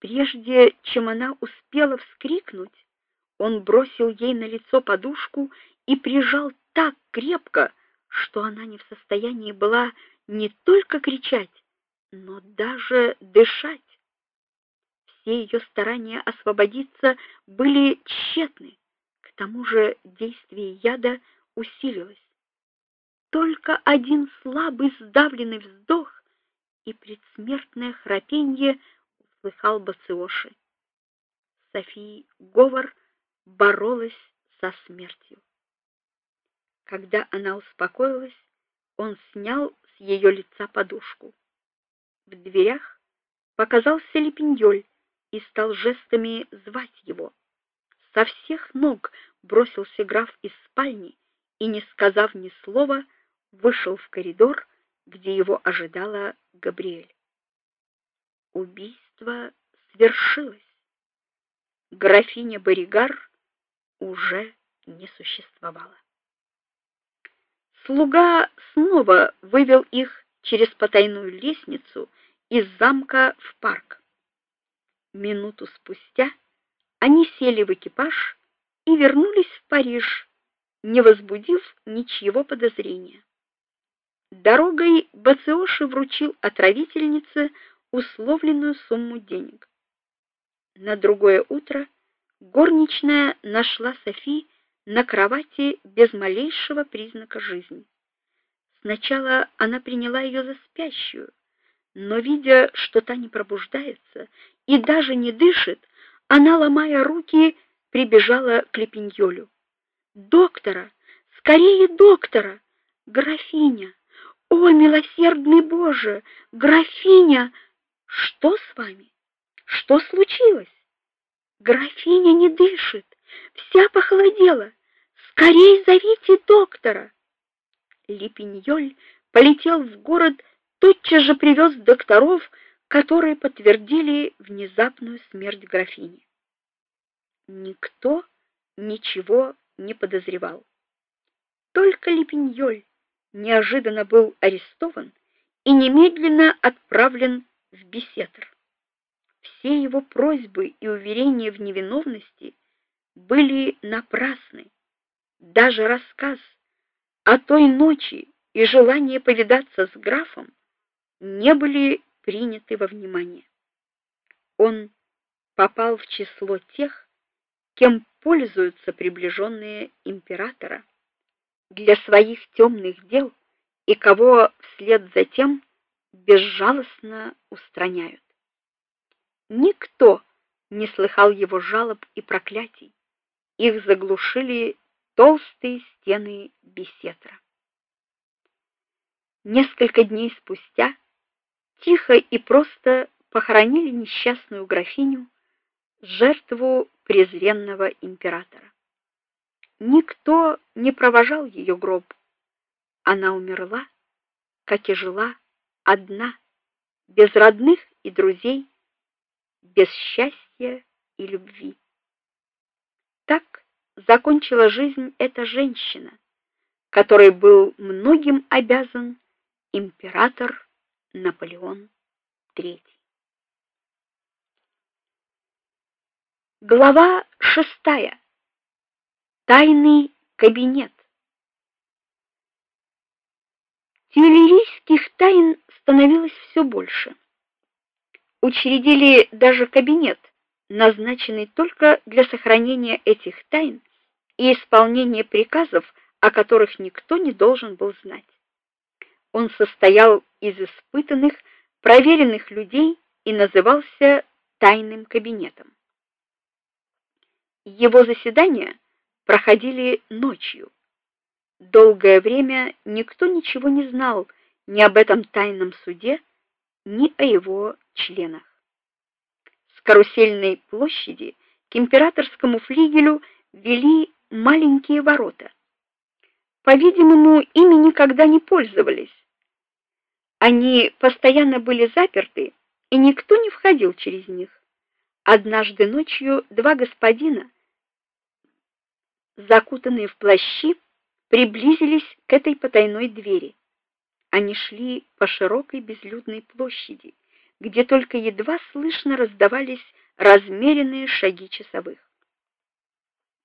Прежде чем она успела вскрикнуть, он бросил ей на лицо подушку и прижал так крепко, что она не в состоянии была не только кричать, но даже дышать. Все ее старания освободиться были тщетны. К тому же действие яда усилилось. Только один слабый сдавленный вздох и предсмертное храпенье услыхал Бациоши. София Говор боролась со смертью. Когда она успокоилась, он снял с ее лица подушку. В дверях показался Лепеньёль и стал жестами звать его. Со всех ног бросился граф из спальни и, не сказав ни слова, вышел в коридор, где его ожидала Габриэль. Убийство свершилось. Графиня Боригар уже не существовало. Слуга снова вывел их через потайную лестницу из замка в парк. Минуту спустя они сели в экипаж и вернулись в Париж, не возбудив ничего подозрения. Дорогой Бациоши вручил отравительнице условленную сумму денег. На другое утро горничная нашла Софи на кровати без малейшего признака жизни. Сначала она приняла ее за спящую, но видя, что та не пробуждается и даже не дышит, она, ломая руки, прибежала к Лепеньолю. Доктора, скорее доктора, графиня. О, милосердный Боже, графиня, что с вами? Что случилось? Графиня не дышит, вся похолодела. Скорей зовите доктора. Липиньоль полетел в город, тотчас же привез докторов, которые подтвердили внезапную смерть графини. Никто ничего не подозревал. Только Липиньоль неожиданно был арестован и немедленно отправлен в Бесетр. Все его просьбы и уверения в невиновности были напрасны. Даже рассказ о той ночи и желание повидаться с графом не были приняты во внимание. Он попал в число тех, кем пользуются приближенные императора для своих темных дел и кого вслед за тем безжалостно устраняют. Никто не слыхал его жалоб и проклятий. Их заглушили толстые стены беседра. Несколько дней спустя тихо и просто похоронили несчастную графиню, жертву презренного императора. Никто не провожал ее гроб. Она умерла, как и жила, одна, без родных и друзей, без счастья и любви. Так закончила жизнь эта женщина, которой был многим обязан император Наполеон III. Глава шестая. Тайный кабинет. Тюильрийских тайн становилось все больше. Учредили даже кабинет, назначенный только для сохранения этих тайн и исполнения приказов, о которых никто не должен был знать. Он состоял из испытанных, проверенных людей и назывался тайным кабинетом. Его заседания проходили ночью. Долгое время никто ничего не знал ни об этом тайном суде, ни о его членах. С карусельной площади к императорскому флигелю вели маленькие ворота. По-видимому, ими никогда не пользовались. Они постоянно были заперты, и никто не входил через них. Однажды ночью два господина, закутанные в плащи, приблизились к этой потайной двери. Они шли по широкой безлюдной площади, где только едва слышно раздавались размеренные шаги часовых.